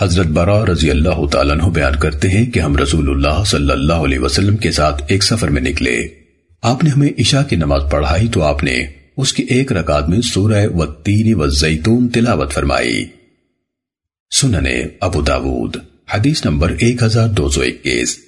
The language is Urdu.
حضرت برا رضی اللہ تعالیٰ عنہ بیان کرتے ہیں کہ ہم رسول اللہ صلی اللہ علیہ وسلم کے ساتھ ایک سفر میں نکلے۔ آپ نے ہمیں عشاء کی نماز پڑھائی تو آپ نے اس کی ایک رکعت میں سورہ و تین و زیتون تلاوت فرمائی۔ سننے ابو داود، حدیث نمبر ایک ہزار دو سو اکیس۔